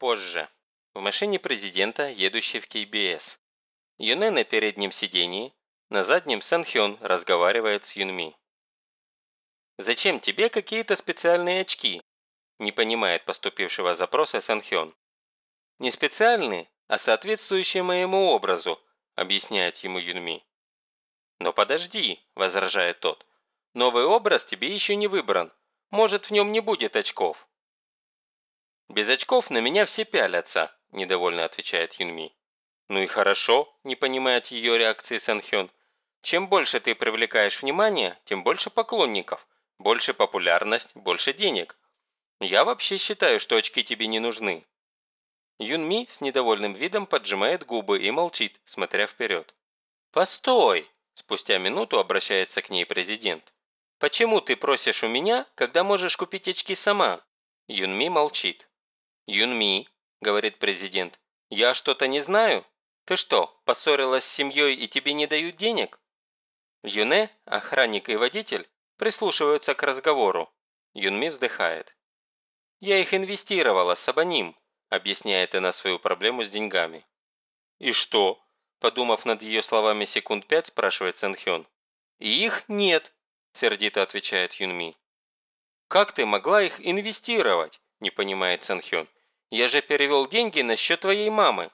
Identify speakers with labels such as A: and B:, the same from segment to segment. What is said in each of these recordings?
A: Позже. В машине президента, едущей в КБС. Юне на переднем сидении, на заднем Сан Хён разговаривает с Юнми. «Зачем тебе какие-то специальные очки?» не понимает поступившего запроса Сан Хён. «Не специальные, а соответствующие моему образу», объясняет ему Юнми. «Но подожди», возражает тот. «Новый образ тебе еще не выбран. Может, в нем не будет очков». «Без очков на меня все пялятся», – недовольно отвечает Юнми. «Ну и хорошо», – не понимает ее реакции Санхён. «Чем больше ты привлекаешь внимание, тем больше поклонников, больше популярность, больше денег. Я вообще считаю, что очки тебе не нужны». Юнми с недовольным видом поджимает губы и молчит, смотря вперед. «Постой!» – спустя минуту обращается к ней президент. «Почему ты просишь у меня, когда можешь купить очки сама?» Юнми молчит. «Юнми», – говорит президент, – «я что-то не знаю? Ты что, поссорилась с семьей и тебе не дают денег?» Юне, охранник и водитель, прислушиваются к разговору. Юнми вздыхает. «Я их инвестировала, Сабаним», – объясняет она свою проблему с деньгами. «И что?» – подумав над ее словами секунд пять, спрашивает Сэнхён. «И их нет», – сердито отвечает Юнми. «Как ты могла их инвестировать?» – не понимает Сэнхён. Я же перевел деньги на счет твоей мамы.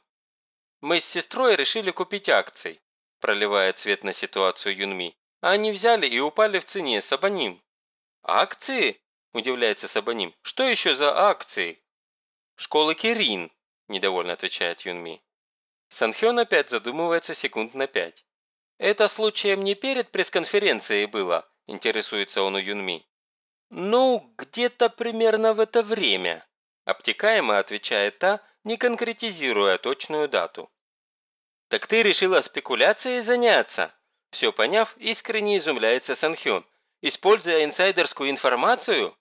A: Мы с сестрой решили купить акции, проливая цвет на ситуацию Юнми. А они взяли и упали в цене, Сабаним. Акции? Удивляется Сабаним. Что еще за акции? Школы Кирин, недовольно отвечает Юнми. Санхён опять задумывается секунд на пять. «Это случаем не перед пресс-конференцией было?» – интересуется он у Юнми. «Ну, где-то примерно в это время», Обтекаемо отвечает та, не конкретизируя точную дату. «Так ты решила спекуляцией заняться?» Все поняв, искренне изумляется Санхён. «Используя инсайдерскую информацию?»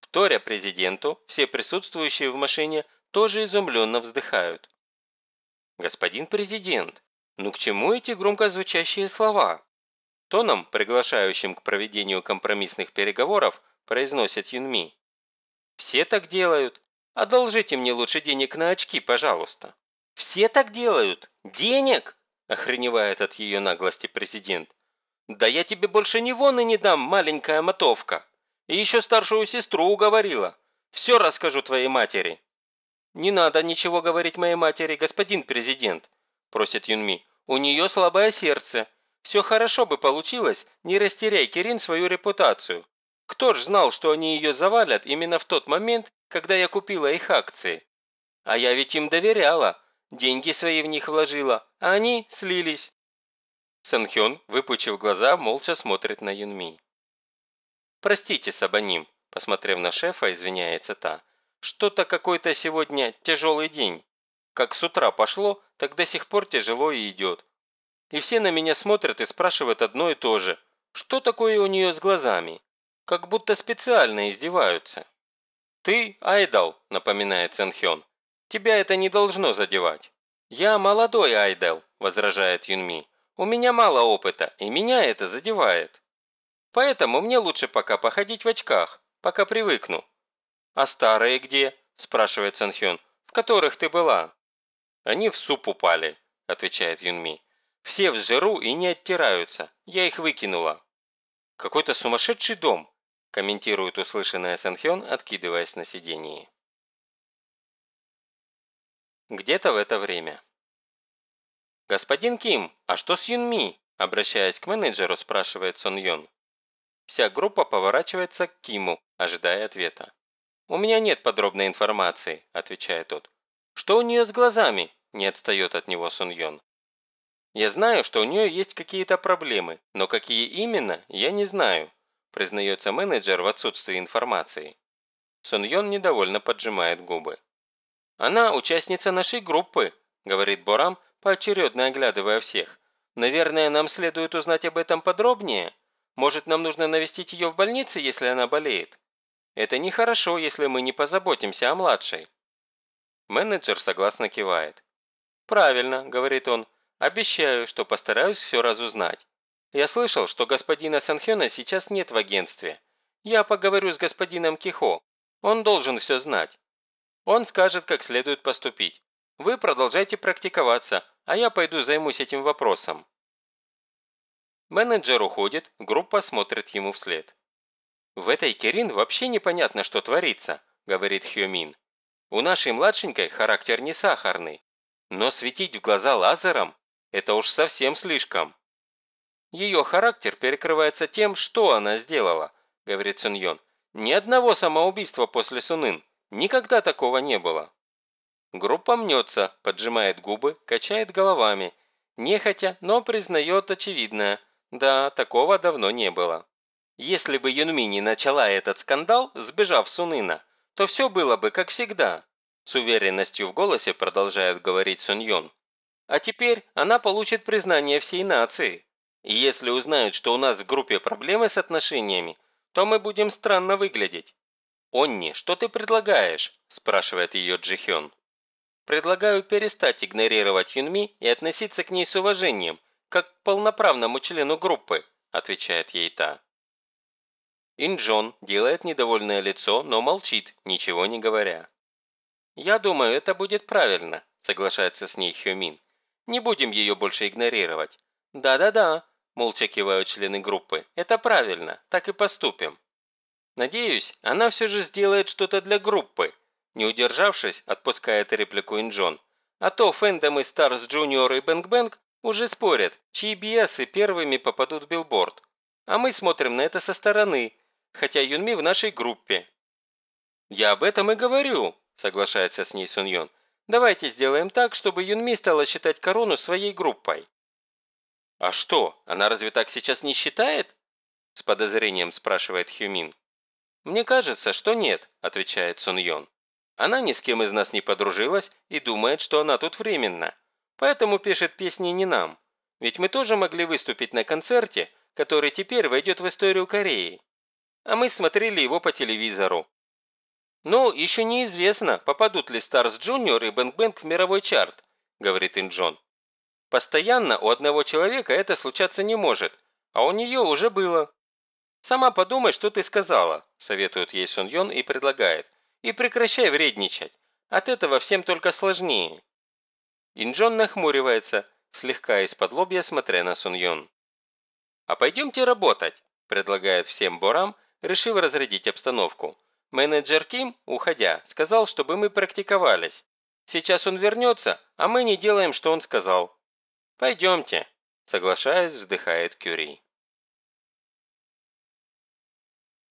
A: Вторя президенту, все присутствующие в машине тоже изумленно вздыхают. «Господин президент, ну к чему эти громко звучащие слова?» Тоном, приглашающим к проведению компромиссных переговоров, произносит Юнми. Все так делают. Одолжите мне лучше денег на очки, пожалуйста. Все так делают? Денег? Охреневает от ее наглости президент. Да я тебе больше ни вон и не дам, маленькая мотовка. И еще старшую сестру уговорила. Все расскажу твоей матери. Не надо ничего говорить моей матери, господин президент, просит Юнми. У нее слабое сердце. Все хорошо бы получилось, не растеряй, Кирин, свою репутацию. Кто ж знал, что они ее завалят именно в тот момент, когда я купила их акции? А я ведь им доверяла, деньги свои в них вложила, а они слились. Санхён, выпучив глаза, молча смотрит на Юнми. «Простите, Сабаним», – посмотрев на шефа, извиняется та. «Что-то какой-то сегодня тяжелый день. Как с утра пошло, так до сих пор тяжело и идет. И все на меня смотрят и спрашивают одно и то же. Что такое у нее с глазами? Как будто специально издеваются. «Ты – айдол», – напоминает Цэнхён. «Тебя это не должно задевать». «Я молодой айдол», – возражает Юнми. «У меня мало опыта, и меня это задевает. Поэтому мне лучше пока походить в очках, пока привыкну». «А старые где?» – спрашивает Цэнхён. «В которых ты была?» «Они в суп упали», – отвечает Юнми. «Все в жиру и не оттираются. Я их выкинула». «Какой-то сумасшедший дом комментирует услышанное Сэнхён, откидываясь на сиденье. Где-то в это время. «Господин Ким, а что с Юнми?» Обращаясь к менеджеру, спрашивает Сон Йон. Вся группа поворачивается к Киму, ожидая ответа. «У меня нет подробной информации», – отвечает тот. «Что у нее с глазами?» – не отстает от него Сон Йон. «Я знаю, что у нее есть какие-то проблемы, но какие именно, я не знаю признается менеджер в отсутствии информации. Сон Йон недовольно поджимает губы. «Она участница нашей группы», – говорит Борам, поочередно оглядывая всех. «Наверное, нам следует узнать об этом подробнее. Может, нам нужно навестить ее в больнице, если она болеет? Это нехорошо, если мы не позаботимся о младшей». Менеджер согласно кивает. «Правильно», – говорит он. «Обещаю, что постараюсь все разузнать. Я слышал, что господина Санхёна сейчас нет в агентстве. Я поговорю с господином Кихо. Он должен все знать. Он скажет, как следует поступить. Вы продолжайте практиковаться, а я пойду займусь этим вопросом». Менеджер уходит, группа смотрит ему вслед. «В этой Керин вообще непонятно, что творится», – говорит Хьюмин. «У нашей младшенькой характер не сахарный, но светить в глаза лазером – это уж совсем слишком». «Ее характер перекрывается тем, что она сделала», – говорит Суньон. «Ни одного самоубийства после Сунын. Никогда такого не было». Группа мнется, поджимает губы, качает головами. Нехотя, но признает очевидное. Да, такого давно не было. Если бы Юнми не начала этот скандал, сбежав с Унына, то все было бы как всегда. С уверенностью в голосе продолжает говорить Сун Йон. А теперь она получит признание всей нации. И если узнают, что у нас в группе проблемы с отношениями, то мы будем странно выглядеть. «Онни, что ты предлагаешь?» – спрашивает ее Джихён. «Предлагаю перестать игнорировать Юнми и относиться к ней с уважением, как к полноправному члену группы», – отвечает ей та. Инджон делает недовольное лицо, но молчит, ничего не говоря. «Я думаю, это будет правильно», – соглашается с ней Хюмин. «Не будем ее больше игнорировать». «Да-да-да», – молча кивают члены группы. «Это правильно, так и поступим». «Надеюсь, она все же сделает что-то для группы», – не удержавшись, отпускает реплику Инджон. «А то Фэндом и Старс Джуниор и Бэнг Бэнг уже спорят, чьи биасы первыми попадут в билборд. А мы смотрим на это со стороны, хотя Юнми в нашей группе». «Я об этом и говорю», – соглашается с ней Сун Йон. «Давайте сделаем так, чтобы Юнми стала считать корону своей группой». «А что, она разве так сейчас не считает?» – с подозрением спрашивает Хюмин. «Мне кажется, что нет», – отвечает Сун Йон. «Она ни с кем из нас не подружилась и думает, что она тут временно. Поэтому пишет песни не нам. Ведь мы тоже могли выступить на концерте, который теперь войдет в историю Кореи. А мы смотрели его по телевизору. «Ну, еще неизвестно, попадут ли Старс Джуниор и Бэнг Бэнг в мировой чарт», – говорит Инджон. «Постоянно у одного человека это случаться не может, а у нее уже было». «Сама подумай, что ты сказала», – советует ей Сон Йон и предлагает. «И прекращай вредничать. От этого всем только сложнее». Инджон нахмуривается, слегка исподлобья смотря на Сон Йон. «А пойдемте работать», – предлагает всем Борам, решив разрядить обстановку. Менеджер Ким, уходя, сказал, чтобы мы практиковались. Сейчас он вернется, а мы не делаем, что он сказал. «Пойдемте», – соглашаясь, вздыхает Кюри.